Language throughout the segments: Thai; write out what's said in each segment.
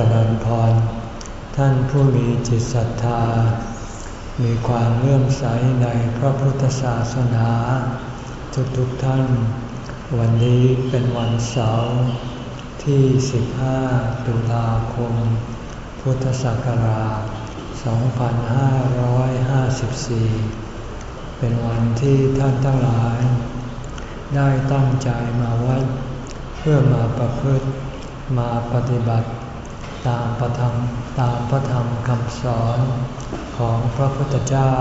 จริญพร ท่านผู้มีจิตศรัทธา มีความเลื่อมใสในพระพุทธศาสนา ทุกๆทท่าน วันนี้เป็นวันเสาร์ที่ 15 ตุลาคม พุทธศักราช 2554 เป็นวันที่ท่านทั้งหลาย ได้ตั้งใจมาวัด เพื่อมาประพฤติมาปฏิบัติ ตามพระธรรมตามพระธรรมคำสอนของพระพุทธเจ้า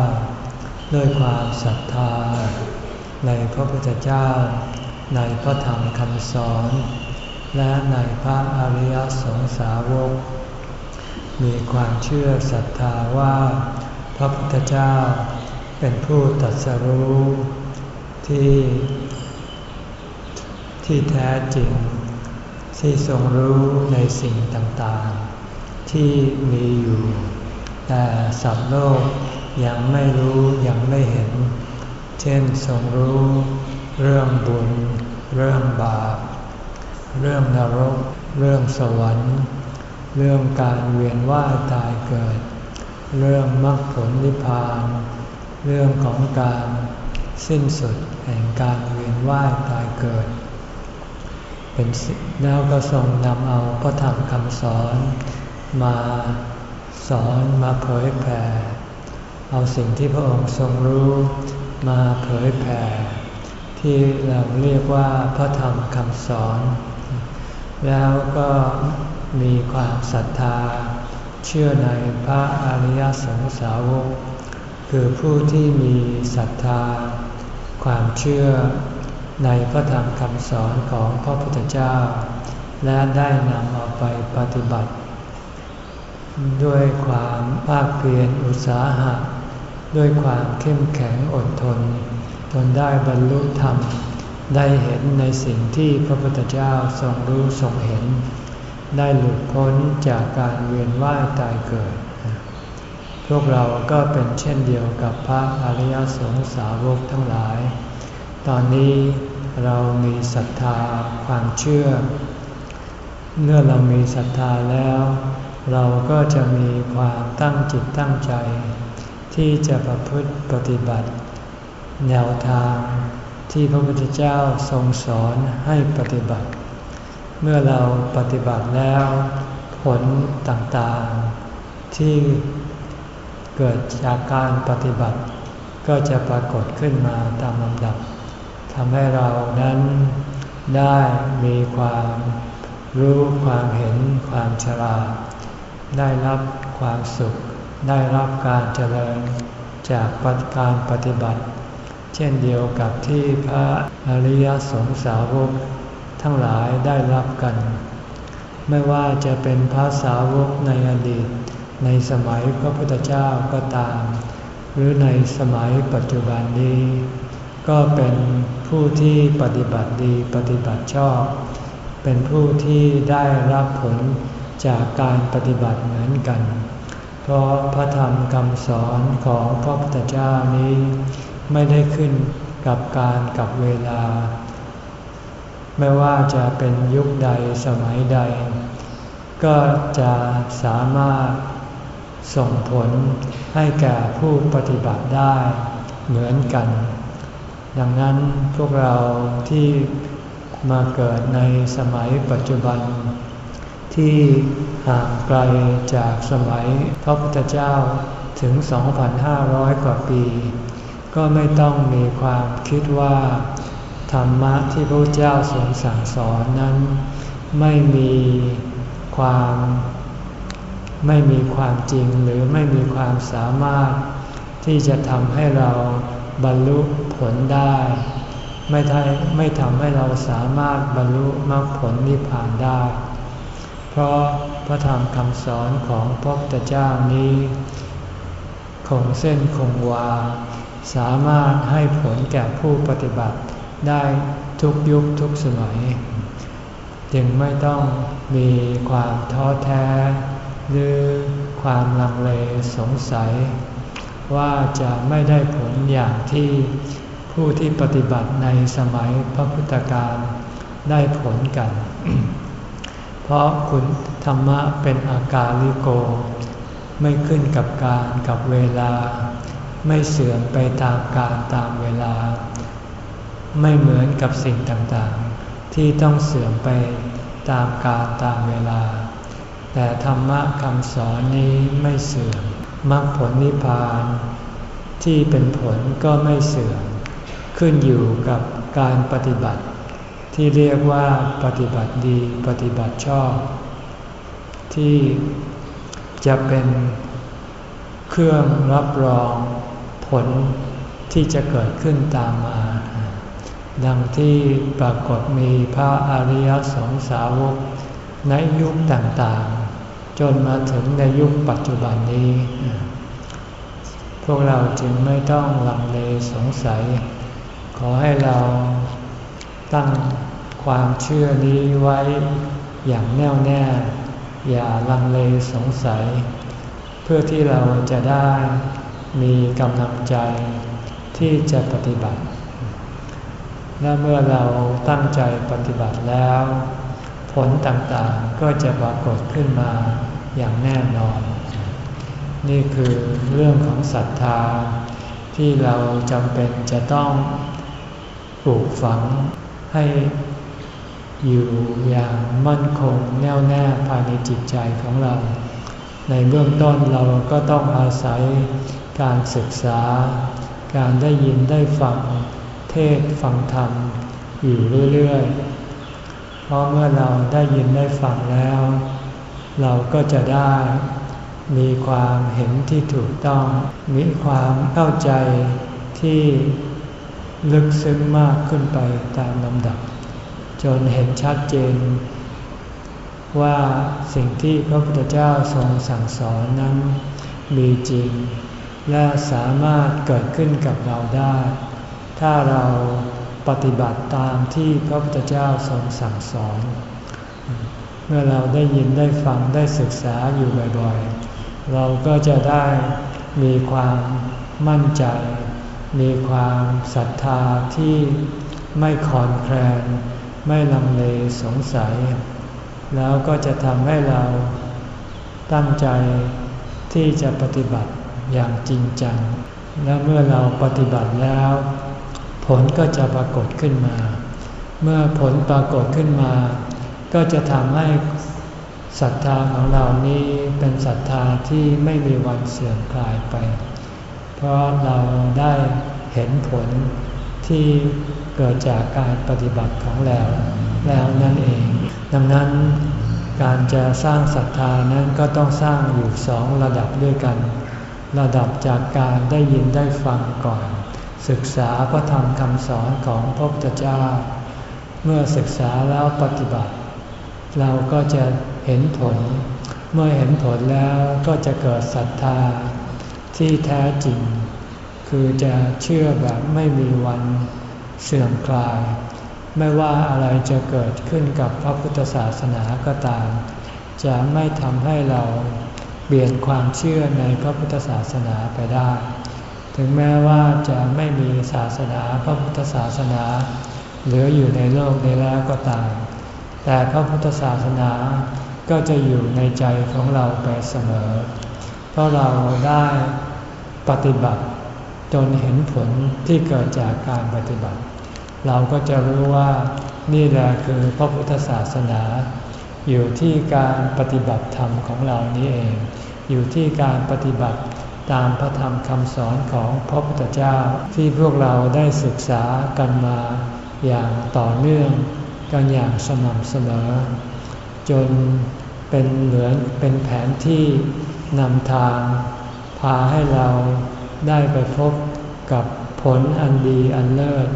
ด้วยความศรัทธา ในพระพุทธเจ้า ในพระธรรมคำสอน และในพระอริยสงสาวก มีความเชื่อศรัทธาว่า พระพุทธเจ้าเป็นผู้ตัดสรู้ที่ที่แท้จริง ที่ทรงรู้ในสิ่งต่างๆ ที่มีอยู่ แต่สัตว์โลกยังไม่รู้ยังไม่เห็น เช่นทรงรู้เรื่องบุญ เรื่องบาป เรื่องนรก เรื่องสวรรค์ เรื่องการเวียนว่ายตายเกิด เรื่องมรรคผลนิพพาน เรื่องของการสิ้นสุดแห่งการเวียนว่ายตายเกิด เป็นแล้วก็ทรงนำเอาพระธรรมคำสอนมาสอนมาเผยแผ่ เอาสิ่งที่พระองค์ทรงรู้มาเผยแผ่ ที่เราเรียกว่าพระธรรมคำสอน แล้วก็มีความศรัทธา เชื่อในพระอริยสงสาวก คือผู้ที่มีศรัทธา ความเชื่อ ในพระธรรมคำสอนของพระพุทธเจ้า และได้นำเอาไปปฏิบัติ ด้วยความภาคเพียรอุตสาหะ ด้วยความเข้มแข็งอดทนจนได้บรรลุธรรม ได้เห็นในสิ่งที่พระพุทธเจ้าทรงรู้ทรงเห็น ได้หลุดพ้นจากการเวียนว่ายตายเกิด พวกเราก็เป็นเช่นเดียวกับพระอริยสงสาวกทั้งหลาย ตอนนี้ เรามีศรัทธาความเชื่อ เมื่อเรามีศรัทธาแล้ว เราก็จะมีความตั้งจิตตั้งใจ ที่จะประพฤติปฏิบัติ แนวทางที่พระพุทธเจ้าทรงสอนให้ปฏิบัติ เมื่อเราปฏิบัติแล้ว ผลต่างๆ ที่เกิดจากการปฏิบัติ ก็จะปรากฏขึ้นมาตามลำดับ ทำให้เรานั้นได้มีความรู้ความเห็นความฉลาด ได้รับความสุข ได้รับการเจริญจากปฏิการปฏิบัติ เช่นเดียวกับที่พระอริยสงสาวกทั้งหลายได้รับกัน ไม่ว่าจะเป็นพระสาวกในอดีต ในสมัยพระพุทธเจ้าก็ตาม หรือในสมัยปัจจุบันนี้ ก็เป็นผู้ที่ปฏิบัติดีปฏิบัติชอบ เป็นผู้ที่ได้รับผลจากการปฏิบัติเหมือนกัน เพราะพระธรรมคำสอนของพระพุทธเจ้านี้ ไม่ได้ขึ้นกับการกับเวลา ไม่ว่าจะเป็นยุคใดสมัยใด ก็จะสามารถส่งผลให้แก่ผู้ปฏิบัติได้เหมือนกัน ดังนั้นพวกเราที่มาเกิดในสมัยปัจจุบัน ที่ห่างไกลจากสมัยพระพุทธเจ้าถึง 2,500 กว่าปี ก็ไม่ต้องมีความคิดว่า ธรรมะที่พระเจ้าทรงสั่งสอนนั้น ไม่มีความไม่มีความจริงหรือไม่มีความสามารถ ที่จะทำให้เราบรรลุ ผลได้ ไม่ทไม่ทำให้เราสามารถบรรลุมรรคผลนิพพานได้ เพราะพระธรรมคำสอนของพระพุทธเจ้านี้ คงเส้นคงวา สามารถให้ผลแก่ผู้ปฏิบัติได้ทุกยุคทุกสมัย จึงไม่ต้องมีความท้อแท้ หรือความลังเลสงสัย ว่าจะไม่ได้ผลอย่างที่ ผู้ที่ปฏิบัติในสมัยพระพุทธการได้ผลกัน เพราะคุณธรรมะเป็นอาการลิโก ไม่ขึ้นกับการกับเวลา ไม่เสื่อมไปตามการตามเวลา ไม่เหมือนกับสิ่งต่างๆ ที่ต้องเสื่อมไปตามการตามเวลา แต่ธรรมะคำสอนนี้ไม่เสื่อมมรรคผลนิพพาน ที่เป็นผลก็ไม่เสื่อม ขึ้นอยู่กับการปฏิบัติ ที่เรียกว่าปฏิบัติดีปฏิบัติชอบ ที่จะเป็นเครื่องรับรองผลที่จะเกิดขึ้นตามมา ดังที่ปรากฏมีพระอริยสงสาวกในยุคต่างๆ จนมาถึงในยุคปัจจุบันนี้ พวกเราจึงไม่ต้องลังเลสงสัย ขอให้เราตั้งความเชื่อนี้ไว้อย่างแน่วแน่ อย่าลังเลสงสัย เพื่อที่เราจะได้มีกำลังใจที่จะปฏิบัติ และเมื่อเราตั้งใจปฏิบัติแล้ว ผลต่างๆก็จะปรากฏขึ้นมาอย่างแน่นอน นี่คือเรื่องของศรัทธาที่เราจำเป็นจะต้อง ปลูกฝังให้อยู่อย่างมั่นคงแน่วแน่ภายในจิตใจของเรา ในเบื้องต้นเราก็ต้องอาศัยการศึกษา การได้ยินได้ฟังเทศฟังธรรมอยู่เรื่อยๆ เพราะเมื่อเราได้ยินได้ฟังแล้ว เราก็จะได้มีความเห็นที่ถูกต้อง มีความเข้าใจที่ ลึกซึ้งมากขึ้นไปตามลำดับ จนเห็นชัดเจน ว่าสิ่งที่พระพุทธเจ้าทรงสั่งสอนนั้น มีจริง และสามารถเกิดขึ้นกับเราได้ ถ้าเราปฏิบัติตามที่พระพุทธเจ้าทรงสั่งสอน เมื่อเราได้ยินได้ฟังได้ศึกษาอยู่บ่อยๆ เราก็จะได้มีความมั่นใจ มีความศรัทธาที่ไม่คอนแคลนไม่ลังเลสงสัย แล้วก็จะทำให้เราตั้งใจที่จะปฏิบัติอย่างจริงจัง และเมื่อเราปฏิบัติแล้ว ผลก็จะปรากฏขึ้นมา เมื่อผลปรากฏขึ้นมา ก็จะทำให้ศรัทธาของเรานี้เป็นศรัทธาที่ไม่มีวันเสื่อมคลายไป เพราะเราได้เห็นผลที่เกิดจากการปฏิบัติของเราแล้วนั่นเอง ดังนั้นการจะสร้างศรัทธานั้นก็ต้องสร้างอยู่สองระดับด้วยกัน ระดับจากการได้ยินได้ฟังก่อน ศึกษาพระธรรมคำสอนของพระพุทธเจ้า เมื่อศึกษาแล้วปฏิบัติ เราก็จะเห็นผล เมื่อเห็นผลแล้วก็จะเกิดศรัทธา ที่แท้จริง คือจะเชื่อแบบไม่มีวันเสื่อมคลาย ไม่ว่าอะไรจะเกิดขึ้นกับพระพุทธศาสนาก็ตาม จะไม่ทำให้เราเปลี่ยนความเชื่อในพระพุทธศาสนาไปได้ ถึงแม้ว่าจะไม่มีศาสนาพระพุทธศาสนาเหลืออยู่ในโลกนี้แล้วก็ตาม แต่พระพุทธศาสนาก็จะอยู่ในใจของเราไปเสมอ เพราะเราได้ ปฏิบัติ จนเห็นผลที่เกิดจากการปฏิบัติ เราก็จะรู้ว่านี่แหละคือพระพุทธศาสนา อยู่ที่การปฏิบัติธรรมของเรานี้เอง อยู่ที่การปฏิบัติตามพระธรรมคำสอนของพระพุทธเจ้าที่พวกเราได้ศึกษากันมาอย่างต่อเนื่องกันอย่างสม่ำเสมอ จนเป็นเหมือนเป็นแผนที่นำทาง พาให้เราได้ไปพบกับผลอันดีอันเลิศ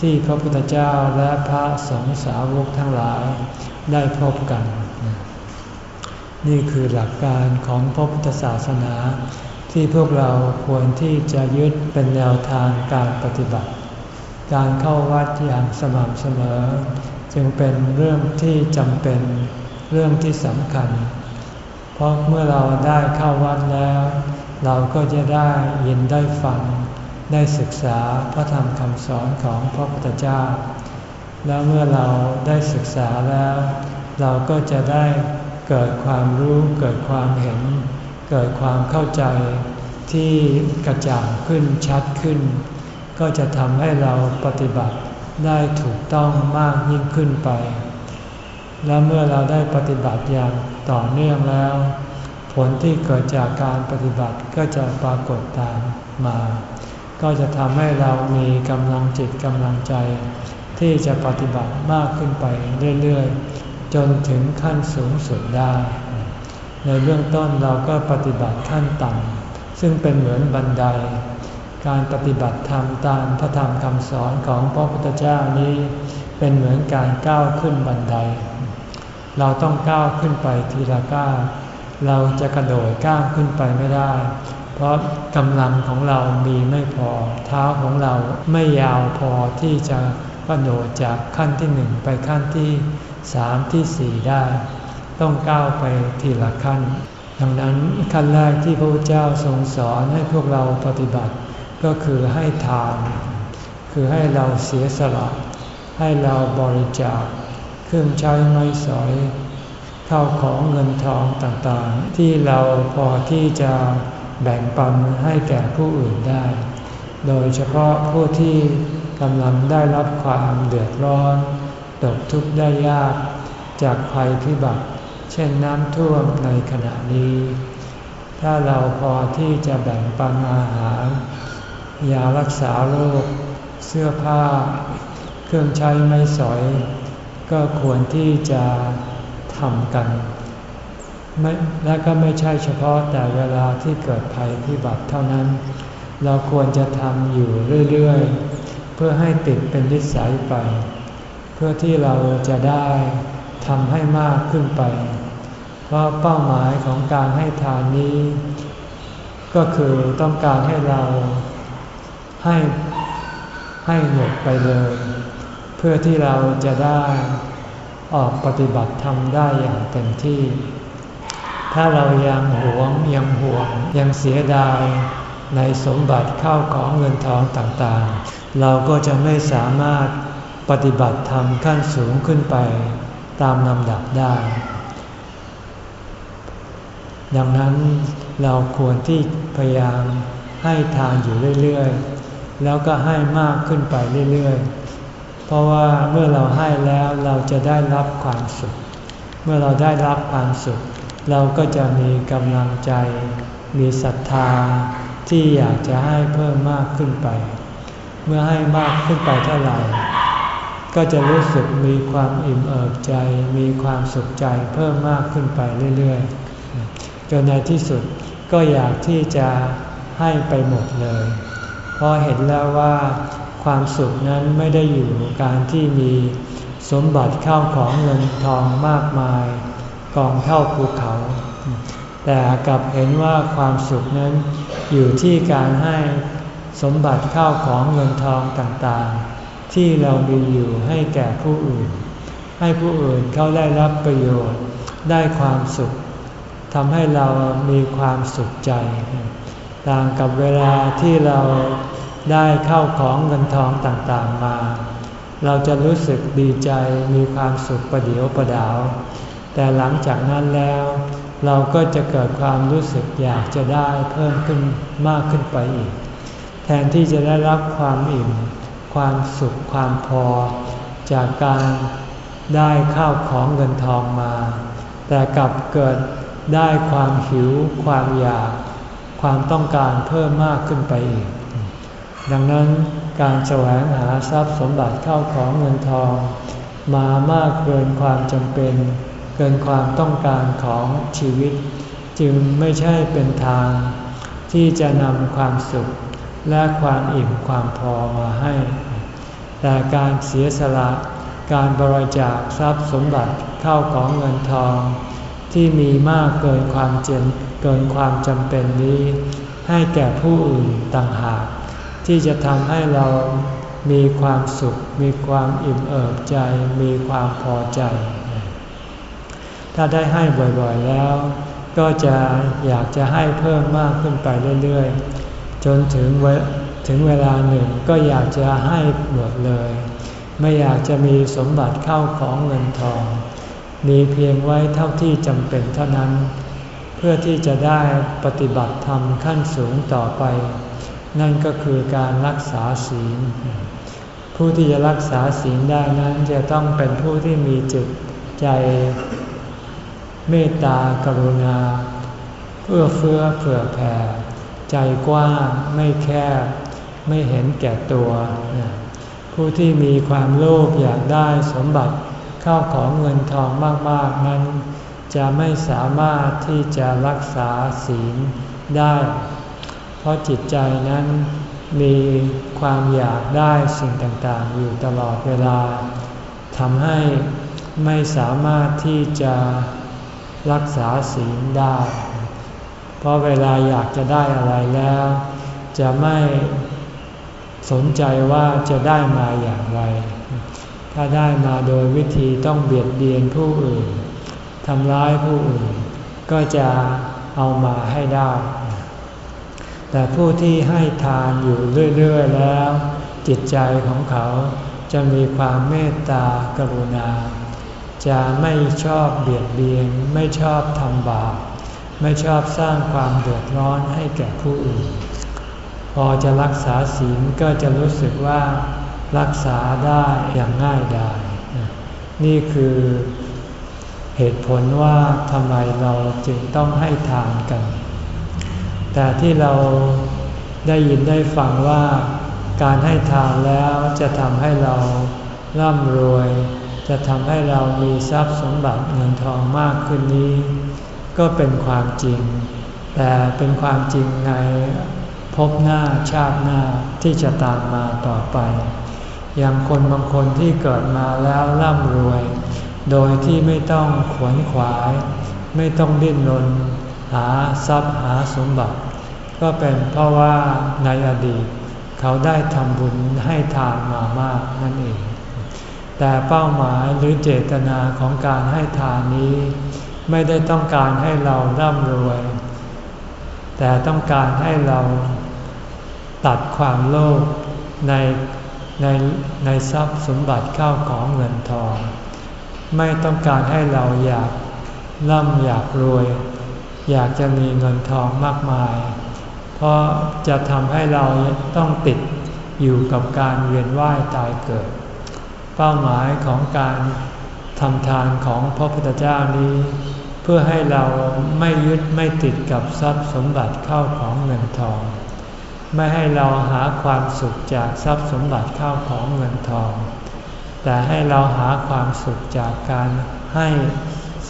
ที่พระพุทธเจ้าและพระสงฆ์สาวกทั้งหลายได้พบกัน นี่คือหลักการของพระพุทธศาสนา ที่พวกเราควรที่จะยึดเป็นแนวทางการปฏิบัติ การเข้าวัดอย่างสม่ำเสมอ จึงเป็นเรื่องที่จำเป็นเรื่องที่สำคัญ เพราะเมื่อเราได้เข้าวัดแล้ว เราก็จะได้ยินได้ฟัง ได้ศึกษาพระธรรมคำสอนของพระพุทธเจ้า แล้วเมื่อเราได้ศึกษาแล้ว เราก็จะได้เกิดความรู้เกิดความเห็น เกิดความเข้าใจที่กระจ่างขึ้นชัดขึ้น ก็จะทำให้เราปฏิบัติได้ถูกต้องมากยิ่งขึ้นไป และเมื่อเราได้ปฏิบัติอย่างต่อเนื่องแล้ว ผลที่เกิดจากการปฏิบัติก็จะปรากฏตามมา ก็จะทำให้เรามีกำลังจิตกำลังใจ ที่จะปฏิบัติมากขึ้นไปเรื่อยๆ จนถึงขั้นสูงสุดได้ ในเบื้องต้นเราก็ปฏิบัติขั้นต่ำซึ่งเป็นเหมือนบันได การปฏิบัติธรรมตามพระธรรมคำสอนของพระพุทธเจ้านี้ เป็นเหมือนการก้าวขึ้นบันได เราต้องก้าวขึ้นไปทีละก้าว เราจะกระโดดก้าวขึ้นไปไม่ได้ เพราะกำลังของเรามีไม่พอ เท้าของเราไม่ยาวพอที่จะกระโดดจากขั้นที่หนึ่งไปขั้นที่สามที่สี่ได้ ต้องก้าวไปทีละขั้น ดังนั้นขั้นแรกที่พระพุทธเจ้าทรงสอนให้พวกเราปฏิบัติก็คือให้ทาน คือให้เราเสียสละ ให้เราบริจาค เครื่องใช้ไม้สอย ข้าวของเงินทองต่างๆ ที่เราพอที่จะแบ่งปันให้แก่ผู้อื่นได้ โดยเฉพาะผู้ที่กำลังได้รับความเดือดร้อนตกทุกข์ได้ยากจากภัยพิบัติ เช่นน้ำท่วมในขณะนี้ ถ้าเราพอที่จะแบ่งปันอาหาร ยารักษาโรค เสื้อผ้า เครื่องใช้ไม้สอย ก็ควรที่จะ ทำกันและก็ไม่ใช่เฉพาะแต่เวลาที่เกิดภัยพิบัติเท่านั้น เราควรจะทำอยู่เรื่อยๆ เพื่อให้ติดเป็นนิสัยไป เพื่อที่เราจะได้ทำให้มากขึ้นไป เพราะเป้าหมายของการให้ทานนี้ ก็คือต้องการให้เราให้ให้หมดไปเลย เพื่อที่เราจะได้ ออกปฏิบัติธรรมได้อย่างเต็มที่ ถ้าเรายังหวงยังห่วง ยังเสียดายในสมบัติเข้าของเงินทองต่างๆ เราก็จะไม่สามารถปฏิบัติธรรมขั้นสูงขึ้นไปตามลำดับได้ ดังนั้นเราควรที่พยายามให้ทานอยู่เรื่อยๆ แล้วก็ให้มากขึ้นไปเรื่อยๆ ราะว่าเมื่อเราให้แล้วเราจะได้รับความสุข เมื่อเราได้รับความสุข เราก็จะมีกำลังใจ มีศรัทธาที่อยากจะให้เพิ่มมากขึ้นไป เมื่อให้มากขึ้นไปเท่าไหร่ ก็จะรู้สึกมีความอิ่มเอิบใจ มีความสุขใจเพิ่มมากขึ้นไปเรื่อยๆ จนในที่สุดก็อยากที่จะให้ไปหมดเลย เพราะเห็นแล้วว่า ความสุขนั้นไม่ได้อยู่การที่มีสมบัติเข้าของเงินทองมากมาย กองเท่าภูเขา แต่กลับเห็นว่าความสุขนั้นอยู่ที่การให้สมบัติเข้าของเงินทองต่างๆ ที่เรามีอยู่ให้แก่ผู้อื่น ให้ผู้อื่นเขาได้รับประโยชน์ ได้ความสุขทำให้เรามีความสุขใจ ต่างกับเวลาที่เรา ได้เข้าของเงินทองต่างๆมา เราจะรู้สึกดีใจมีความสุขประเดียวประดาว แต่หลังจากนั้นแล้ว เราก็จะเกิดความรู้สึกอยากจะได้เพิ่มขึ้นมากขึ้นไปอีก แทนที่จะได้รับความอิ่ม ความสุขความพอ จากการได้ข้าวของเงินทองมา แต่กลับเกิดได้ความหิว ความอยาก ความต้องการเพิ่มมากขึ้นไปอีก ดังนั้นการแสวงหาทรัพย์สมบัติเข้าของเงินทอง มามากเกินความจำเป็น เกินความต้องการของชีวิต จึงไม่ใช่เป็นทาง ที่จะนำความสุขและความอิ่มความพอมาให้ แต่การเสียสละการบริจาคทรัพย์สมบัติเข้าของเงินทอง ที่มีมากเกินความเจนเกินความจำเป็นนี้ ให้แก่ผู้อื่นต่างหาก ที่จะทำให้เรามีความสุข มีความอิ่มเอิบใจ มีความพอใจ ถ้าได้ให้บ่อยๆแล้ว ก็จะอยากจะให้เพิ่มมากขึ้นไปเรื่อยๆ จนถึงถึงเวลาหนึ่งก็อยากจะให้หมดเลย ไม่อยากจะมีสมบัติเข้าของเงินทอง มีเพียงไว้เท่าที่จำเป็นเท่านั้น เพื่อที่จะได้ปฏิบัติธรรมขั้นสูงต่อไป นั่นก็คือการรักษาศีล ผู้ที่จะรักษาศีลได้นั้นจะต้องเป็นผู้ที่มีจิตใจเมตตากรุณาเพื่อเฟื้อเผื่อแผ่ ใจกว้างไม่แคบ ไม่เห็นแก่ตัว ผู้ที่มีความโลภอยากได้สมบัติเข้าของเงินทองมากๆนั้น จะไม่สามารถที่จะรักษาศีลได้ เพราะจิตใจนั้นมีความอยากได้สิ่งต่างๆ อยู่ตลอดเวลาทำให้ไม่สามารถที่จะรักษาศีลได้ เพราะเวลาอยากจะได้อะไรแล้ว จะไม่สนใจว่าจะได้มาอย่างไร ถ้าได้มาโดยวิธีต้องเบียดเบียนผู้อื่นทำร้ายผู้อื่น ก็จะเอามาให้ได้ แต่ผู้ที่ให้ทานอยู่เรื่อยๆแล้ว จิตใจของเขาจะมีความเมตตากรุณา จะไม่ชอบเบียดเบียน ไม่ชอบทำบาปไม่ชอบสร้างความเดือดร้อนให้แก่ผู้อื่น พอจะรักษาศีลก็จะรู้สึกว่ารักษาได้อย่างง่ายดายนี่คือเหตุผลว่าทำไมเราจึงต้องให้ทานกัน แต่ที่เราได้ยินได้ฟังว่าการให้ทานแล้วจะทำให้เราร่ำรวย จะทำให้เรามีทรัพย์สมบัติเงินทองมากขึ้นนี้ ก็เป็นความจริง แต่เป็นความจริงในพบหน้าชาติหน้าที่จะตามมาต่อไป อย่างคนบางคนที่เกิดมาแล้วร่ำรวย โดยที่ไม่ต้องขวนขวาย ไม่ต้องดิ้นรน หาทรัพย์หาสมบัติ ก็เป็นเพราะว่าในอดีต เขาได้ทำบุญให้ทานมามากนั่นเอง แต่เป้าหมายหรือเจตนาของการให้ทานนี้ ไม่ได้ต้องการให้เราร่ำรวย แต่ต้องการให้เราตัดความโลภในในในทรัพย์สมบัติเข้าของเงินทอง ไม่ต้องการให้เราอยากร่ำอยากรวย อยากจะมีเงินทองมากมาย เพราะจะทำให้เราต้องติดอยู่กับการเวียนว่ายตายเกิด เป้าหมายของการทำทานของพระพุทธเจ้านี้ เพื่อให้เราไม่ยึดไม่ติดกับทรัพย์สมบัติเข้าของเงินทอง ไม่ให้เราหาความสุขจากทรัพย์สมบัติเข้าของเงินทอง แต่ให้เราหาความสุขจากการให้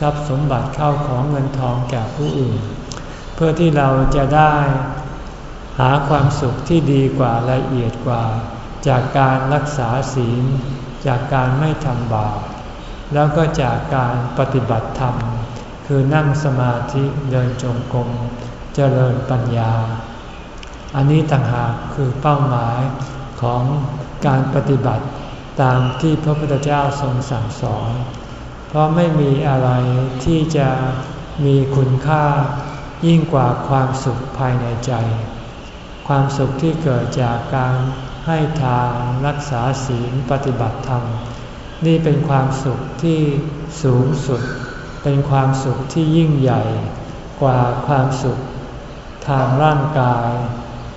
ทรัพย์สมบัติเข้าของเงินทองแก่ผู้อื่น เพื่อที่เราจะได้หาความสุขที่ดีกว่าละเอียดกว่า จากการรักษาศีล จากการไม่ทำบาปแล้วก็จากการปฏิบัติธรรม คือนั่งสมาธิเดินจงกรมเจริญปัญญา อันนี้ต่างหากคือเป้าหมายของการปฏิบัติตามที่พระพุทธเจ้าทรงสั่งสอน เพราะไม่มีอะไรที่จะมีคุณค่ายิ่งกว่าความสุขภายในใจ ความสุขที่เกิดจากการให้ทานรักษาศีลปฏิบัติธรรม นี่เป็นความสุขที่สูงสุด เป็นความสุขที่ยิ่งใหญ่กว่าความสุข ทางร่างกาย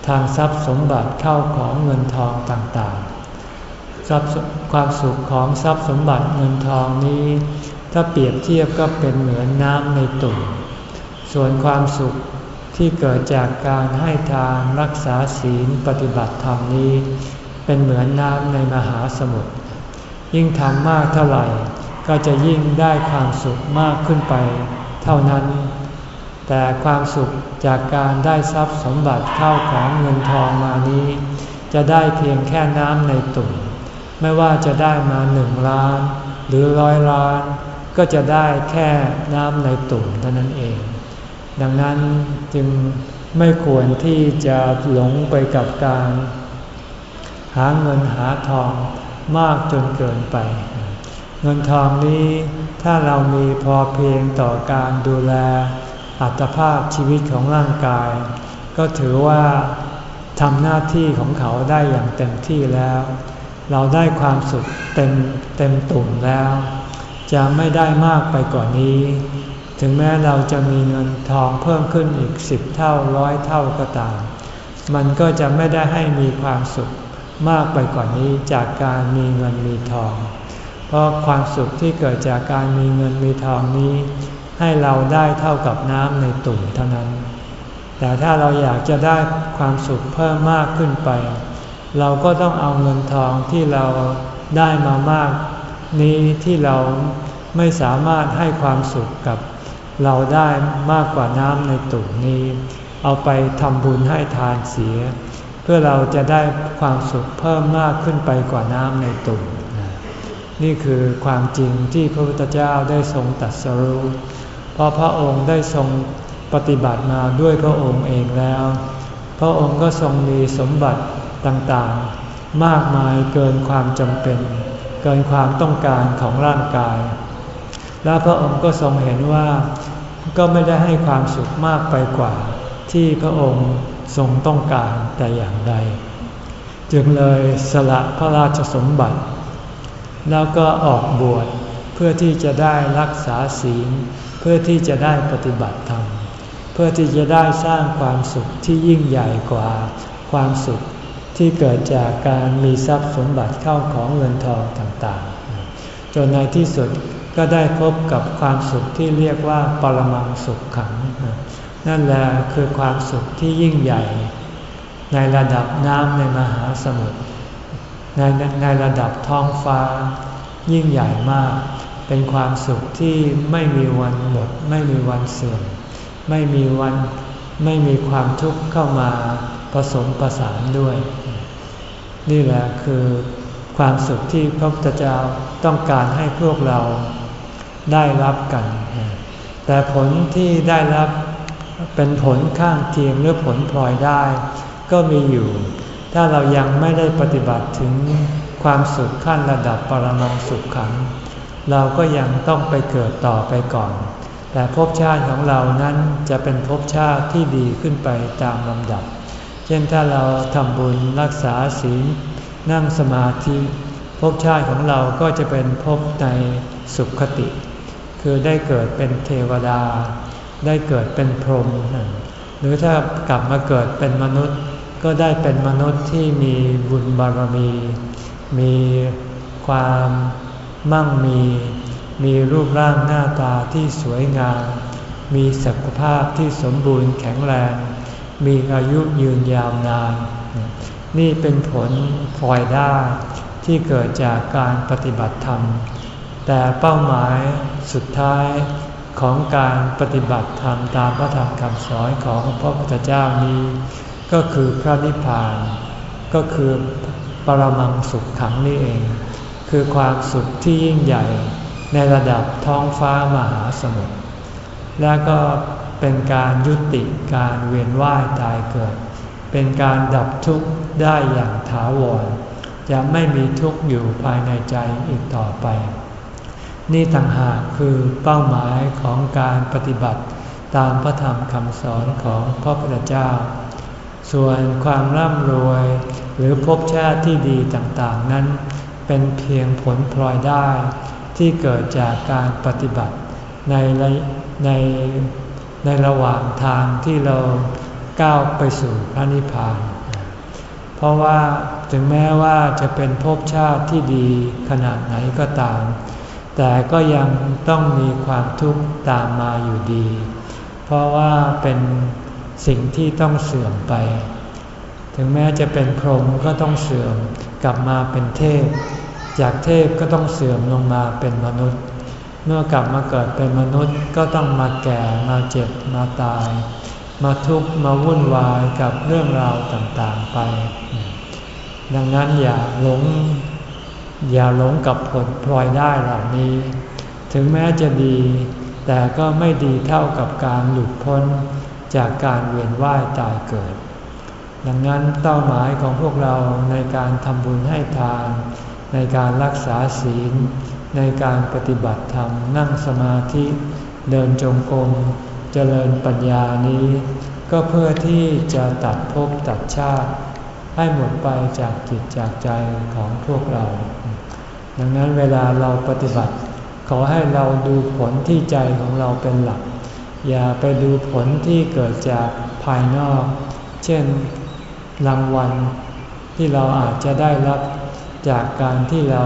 ทางทรัพย์สมบัติเข้าของเงินทองต่างๆความสุขของทรัพย์สมบัติเงินทองนี้ ถ้าเปรียบเทียบก็เป็นเหมือนน้ำในตุ่ม ส่วนความสุขที่เกิดจากการให้ทานรักษาศีลปฏิบัติธรรมนี้ เป็นเหมือนน้ำในมหาสมุทร ยิ่งทำมากเท่าไหร่ ก็จะยิ่งได้ความสุขมากขึ้นไป เท่านั้น แต่ความสุขจากการได้ทรัพย์สมบัติเข้าของเงินทองมานี้ จะได้เพียงแค่น้ำในตุ่ม ไม่ว่าจะได้มาหนึ่งล้าน หรือร้อยล้าน ก็จะได้แค่น้ำในตุ่มเท่านั้นเอง ดังนั้นจึงไม่ควรที่จะหลงไปกับการ หาเงินหาทองมากจนเกินไป เงินทองนี้ถ้าเรามีพอเพียงต่อการดูแลอัตภาพชีวิตของร่างกาย ก็ถือว่าทำหน้าที่ของเขาได้อย่างเต็มที่แล้ว เราได้ความสุขเต็มเต็มตุ่มแล้ว จะไม่ได้มากไปกว่านี้ ถึงแม้เราจะมีเงินทองเพิ่มขึ้นอีกสิบเท่าร้อยเท่าก็ตาม มันก็จะไม่ได้ให้มีความสุขมากไปกว่านี้จากการมีเงินมีทอง เพราะความสุขที่เกิดจากการมีเงินมีทองนี้ ให้เราได้เท่ากับน้ำในตุ่มเท่านั้น แต่ถ้าเราอยากจะได้ความสุขเพิ่มมากขึ้นไป เราก็ต้องเอาเงินทองที่เราได้มามาก นี้ที่เราไม่สามารถให้ความสุขกับเราได้มากกว่าน้ำในตุ่มนี้ เอาไปทำบุญให้ทานเสีย เพื่อเราจะได้ความสุขเพิ่มมากขึ้นไปกว่าน้ำในตุ่มนี่คือความจริงที่พระพุทธเจ้าได้ทรงตัดสรู้เพราะพระองค์ได้ทรงปฏิบัติมาด้วยพระองค์เองแล้ว พระองค์ก็ทรงมีสมบัติต่างๆ มากมายเกินความจำเป็น เกินความต้องการของร่างกาย และพระองค์ก็ทรงเห็นว่าก็ไม่ได้ให้ความสุขมากไปกว่า ที่พระองค์ทรงต้องการแต่อย่างใด จึงเลยสละพระราชสมบัติ แล้วก็ออกบวชเพื่อที่จะได้รักษาศีล เพื่อที่จะได้ปฏิบัติธรรม เพื่อที่จะได้สร้างความสุขที่ยิ่งใหญ่กว่าความสุข ที่เกิดจากการมีทรัพย์สมบัติเข้าของเงินทองต่างๆ จนในที่สุดก็ได้พบกับความสุขที่เรียกว่าปรมังสุขขัง นั่นแหละคือความสุขที่ยิ่งใหญ่ ในระดับน้ำในมหาสมุทรในในระดับท้องฟ้า ยิ่งใหญ่มาก เป็นความสุขที่ไม่มีวันหมด ไม่มีวันเสื่อม ไม่มีวันไม่มีความทุกข์เข้ามาผสมประสานด้วย นี่แหละคือความสุขที่พระพุทธเจ้าต้องการให้พวกเราได้รับกัน แต่ผลที่ได้รับเป็นผลข้างเคียงหรือผลพลอยได้ ก็มีอยู่ ถ้าเรายังไม่ได้ปฏิบัติถึงความสุขขั้นระดับปรมังสุขขัง เราก็ยังต้องไปเกิดต่อไปก่อน แต่ภพชาติของเรานั้นจะเป็นภพชาติที่ดีขึ้นไปตามลำดับ เช่นถ้าเราทำบุญรักษาศีลนั่งสมาธิภพชาติของเราก็จะเป็นภพในสุขคติ คือได้เกิดเป็นเทวดา ได้เกิดเป็นพรหมหรือถ้ากลับมาเกิดเป็นมนุษย์ ก็ได้เป็นมนุษย์ที่มีบุญบารมี มีความมั่งมี มีรูปร่างหน้าตาที่สวยงาม มีสุขภาพที่สมบูรณ์แข็งแรง มีอายุยืนยาวนาน นี่เป็นผลพลอยได้ที่เกิดจากการปฏิบัติธรรม แต่เป้าหมายสุดท้ายของการปฏิบัติธรรมตามพระธรรมคำสอนของพระพุทธเจ้านี้ ก็คือพระนิพพาน ก็คือปรมังสุขขังนี่เอง คือความสุขที่ยิ่งใหญ่ในระดับท้องฟ้ามหาสมุทรและก็ เป็นการยุติการเวียนว่ายตายเกิด เป็นการดับทุกข์ได้อย่างถาวร จะไม่มีทุกข์อยู่ภายในใจอีกต่อไป นี่ต่างหากคือเป้าหมายของการปฏิบัติตามพระธรรมคำสอนของพระพุทธเจ้า ส่วนความร่ำรวยหรือภพชาติที่ดีต่างๆนั้น เป็นเพียงผลพลอยได้ที่เกิดจากการปฏิบัติในใน ในระหว่างทางที่เราก้าวไปสู่พระนิพพาน เพราะว่าถึงแม้ว่าจะเป็นภพชาติที่ดีขนาดไหนก็ตาม แต่ก็ยังต้องมีความทุกข์ตามมาอยู่ดี เพราะว่าเป็นสิ่งที่ต้องเสื่อมไป ถึงแม้จะเป็นพรหมก็ต้องเสื่อมกลับมาเป็นเทพ จากเทพก็ต้องเสื่อมลงมาเป็นมนุษย์ เมื่อกลับมาเกิดเป็นมนุษย์ก็ต้องมาแก่มาเจ็บมาตาย มาทุกข์มาวุ่นวายกับเรื่องราวต่างๆไป ดังนั้นอย่าหลง อย่าหลงกับผลพลอยได้เหล่านี้ ถึงแม้จะดี แต่ก็ไม่ดีเท่ากับการหลุดพ้นจากการเวียนว่ายตายเกิด ดังนั้นเป้าหมายของพวกเราในการทำบุญให้ทาน ในการรักษาศีล ในการปฏิบัติธรรมนั่งสมาธิเดินจงกรมเจริญปัญญานี้ ก็เพื่อที่จะตัดภพตัดชาติ ให้หมดไปจากจิตจากใจของพวกเรา ดังนั้นเวลาเราปฏิบัติ ขอให้เราดูผลที่ใจของเราเป็นหลัก อย่าไปดูผลที่เกิดจากภายนอก เช่นรางวัลที่เราอาจจะได้รับจากการที่เรา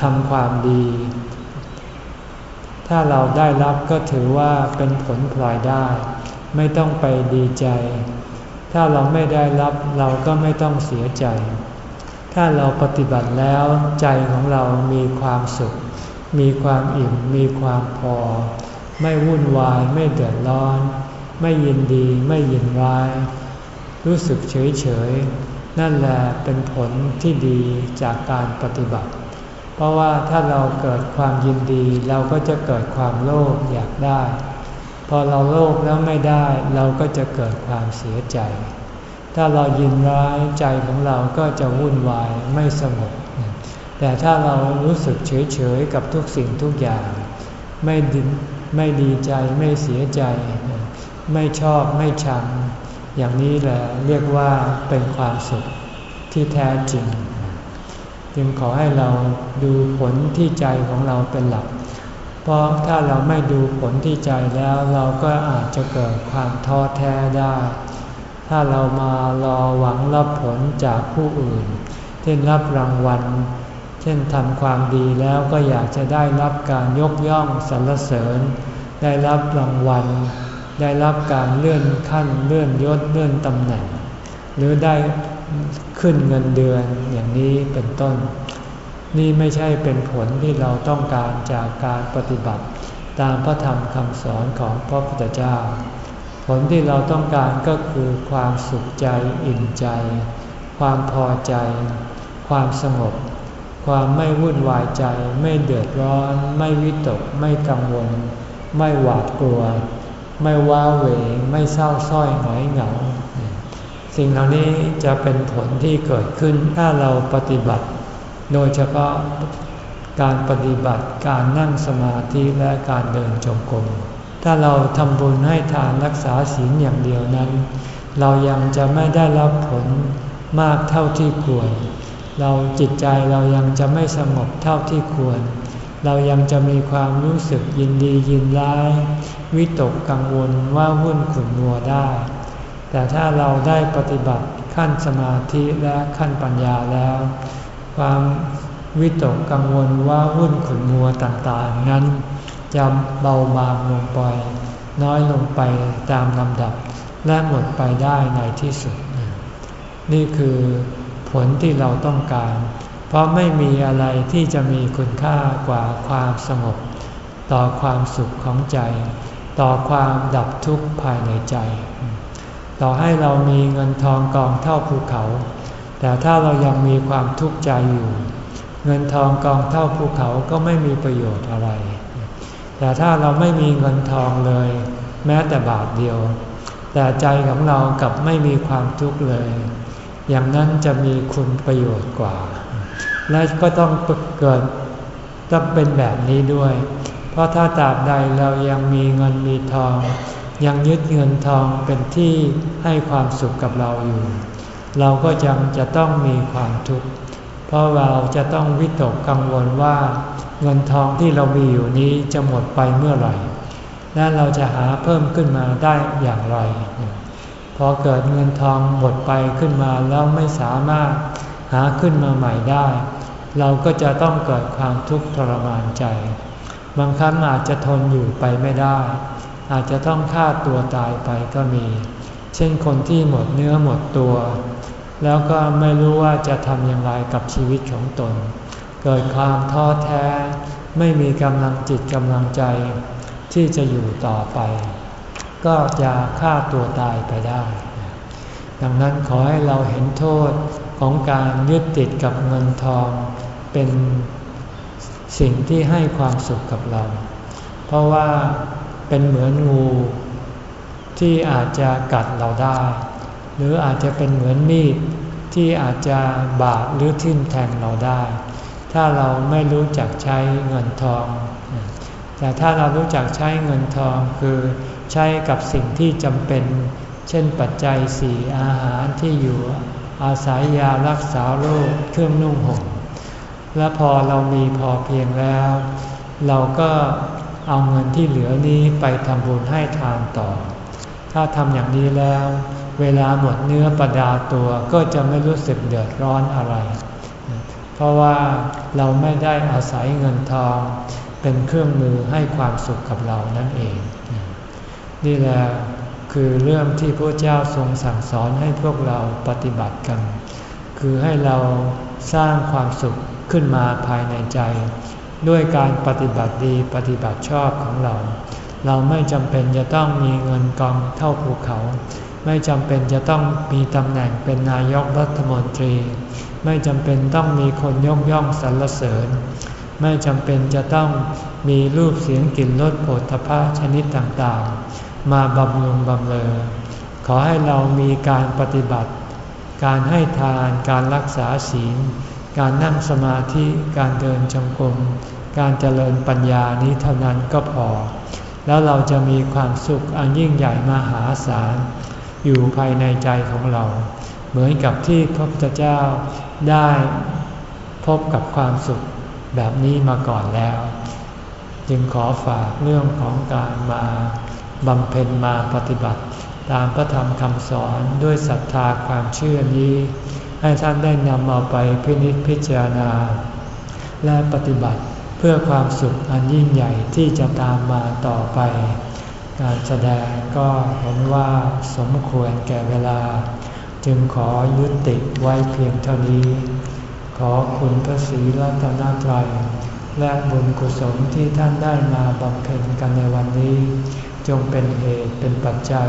ทำความดี ถ้าเราได้รับก็ถือว่าเป็นผลพลอยได้ ไม่ต้องไปดีใจ ถ้าเราไม่ได้รับเราก็ไม่ต้องเสียใจ ถ้าเราปฏิบัติแล้วใจของเรามีความสุข มีความอิ่ม มีความพอ ไม่วุ่นวายไม่เดือดร้อน ไม่ยินดีไม่ยินร้าย รู้สึกเฉยเฉยนั่นแหละเป็นผลที่ดีจากการปฏิบัติ เพราะว่าถ้าเราเกิดความยินดีเราก็จะเกิดความโลภอยากได้ พอเราโลภแล้วไม่ได้ เราก็จะเกิดความเสียใจ ถ้าเรายินร้ายใจของเราก็จะวุ่นวายไม่สงบแต่ถ้าเรารู้สึกเฉยเฉยกับทุกสิ่งทุกอย่าง ไม่ดิไม่ดีใจไม่เสียใจ ไม่ชอบไม่ชัง อย่างนี้แหละเรียกว่าเป็นความสุขที่แท้จริง จึงขอให้เราดูผลที่ใจของเราเป็นหลัก เพราะถ้าเราไม่ดูผลที่ใจแล้วเราก็อาจจะเกิดความท้อแท้ได้ ถ้าเรามารอหวังรับผลจากผู้อื่น เช่นรับรางวัล เช่นทำความดีแล้วก็อยากจะได้รับการยกย่องสรรเสริญ ได้รับรางวัล ได้รับการเลื่อนขั้นเลื่อนยศเลื่อนตำแหน่ง หรือได้ ขึ้นเงินเดือนอย่างนี้เป็นต้น นี่ไม่ใช่เป็นผลที่เราต้องการจากการปฏิบัติ ตามพระธรรมคำสอนของพระพุทธเจ้า ผลที่เราต้องการก็คือความสุขใจอิ่มใจ ความพอใจ ความสงบ ความไม่วุ่นวายใจ ไม่เดือดร้อน ไม่วิตก ไม่กังวล ไม่หวาดกลัว ไม่ว้าเหวไม่เศร้าส้อยหงอยเหงา สิ่งเหล่านี้จะเป็นผลที่เกิดขึ้นถ้าเราปฏิบัติ โดยเฉพาะการปฏิบัติการนั่งสมาธิและการเดินจงกรมถ้าเราทำบุญให้ทานรักษาศีลอย่างเดียวนั้น เรายังจะไม่ได้รับผลมากเท่าที่ควร เราจิตใจเรายังจะไม่สงบเท่าที่ควร เรายังจะมีความรู้สึกยินดียินร้าย วิตกกังวลว่าวุ่นขุ่นมัวได้ แต่ถ้าเราได้ปฏิบัติขั้นสมาธิและขั้นปัญญาแล้ว ความวิตกกังวลว่าวุ่นขุนมัวต่างๆ นั้นจะเบาบางลงไป น้อยลงไปตามลำดับ และหมดไปได้ในที่สุด นี่คือผลที่เราต้องการ เพราะไม่มีอะไรที่จะมีคุณค่ากว่าความสงบ ต่อความสุขของใจ ต่อความดับทุกข์ภายในใจ ต่อให้เรามีเงินทองกองเท่าภูเขา แต่ถ้าเรายังมีความทุกข์ใจอยู่ เงินทองกองเท่าภูเขาก็ไม่มีประโยชน์อะไร แต่ถ้าเราไม่มีเงินทองเลย แม้แต่บาทเดียว แต่ใจของเรากับไม่มีความทุกข์เลย อย่างนั้นจะมีคุณประโยชน์กว่า และก็ต้องเกิดต้องเป็นแบบนี้ด้วย เพราะถ้าตราบใดเรายังมีเงินมีทอง ยังยึดเงินทองเป็นที่ให้ความสุขกับเราอยู่ เราก็ยังจะต้องมีความทุกข์ เพราะเราจะต้องวิตกกังวลว่า เงินทองที่เรามีอยู่นี้จะหมดไปเมื่อไหร่ และเราจะหาเพิ่มขึ้นมาได้อย่างไร พอเกิดเงินทองหมดไปขึ้นมาแล้วไม่สามารถหาขึ้นมาใหม่ได้ เราก็จะต้องเกิดความทุกข์ทรมานใจ บางครั้งอาจจะทนอยู่ไปไม่ได้ อาจจะต้องฆ่าตัวตายไปก็มี เช่นคนที่หมดเนื้อหมดตัว แล้วก็ไม่รู้ว่าจะทำอย่างไรกับชีวิตของตน เกิดความท้อแท้ ไม่มีกำลังจิตกำลังใจ ที่จะอยู่ต่อไป ก็จะฆ่าตัวตายไปได้ ดังนั้นขอให้เราเห็นโทษของการยึดติดกับเงินทอง เป็นสิ่งที่ให้ความสุขกับเรา เพราะว่า เป็นเหมือนงู ที่อาจจะกัดเราได้ หรืออาจจะเป็นเหมือนมีดที่อาจจะบาดหรือทิ่มแทงเราได้ ถ้าเราไม่รู้จักใช้เงินทอง แต่ถ้าเรารู้จักใช้เงินทองคือใช้กับสิ่งที่จำเป็น เช่นปัจจัยสี่อาหารที่อยู่อาศัยยารักษาโรคเครื่องนุ่งห่มและพอเรามีพอเพียงแล้ว เราก็ เอาเงินที่เหลือนี้ไปทำบุญให้ทานต่อ ถ้าทำอย่างนี้แล้ว เวลาหมดเนื้อประดาตัวก็จะไม่รู้สึกเดือดร้อนอะไร เพราะว่าเราไม่ได้อาศัยเงินทอง เป็นเครื่องมือให้ความสุขกับเรานั่นเอง นี่แหละคือเรื่องที่พระเจ้าทรงสั่งสอนให้พวกเราปฏิบัติกัน คือให้เราสร้างความสุขขึ้นมาภายในใจ ด้วยการปฏิบัติดีปฏิบัติชอบของเรา เราไม่จำเป็นจะต้องมีเงินกองเท่าภูเขา ไม่จำเป็นจะต้องมีตำแหน่งเป็นนายกรัฐมนตรี ไม่จำเป็นต้องมีคนยกย่องสรรเสริญ ไม่จำเป็นจะต้องมีรูปเสียงกลิ่นรสโผฏฐพะชนิดต่างๆ มาบำรุงบำเรอขอให้เรามีการปฏิบัติ การให้ทานการรักษาศีล การนั่งสมาธิการเดินจงกรมการเจริญปัญญานี้เท่านั้นก็พอ แล้วเราจะมีความสุขอันยิ่งใหญ่มหาศาล อยู่ภายในใจของเรา เหมือนกับที่พระพุทธเจ้าได้พบกับความสุขแบบนี้มาก่อนแล้ว จึงขอฝากเรื่องของการมาบำเพ็ญมาปฏิบัติ ตามพระธรรมคำสอนด้วยศรัทธาความเชื่อนี้ ให้ท่านได้นำเอาไปพินิจพิจารณา และปฏิบัติเพื่อความสุขอันยิ่งใหญ่ที่จะตามมาต่อไป การแสดงก็เห็นว่าสมควรแก่เวลา จึงขอยุติไว้เพียงเท่านี้ ขอคุณพระศรีรัตนตรัยและบุญกุศลที่ท่านได้มาบำเพ็ญกันในวันนี้ จงเป็นเหตุเป็นปัจจัย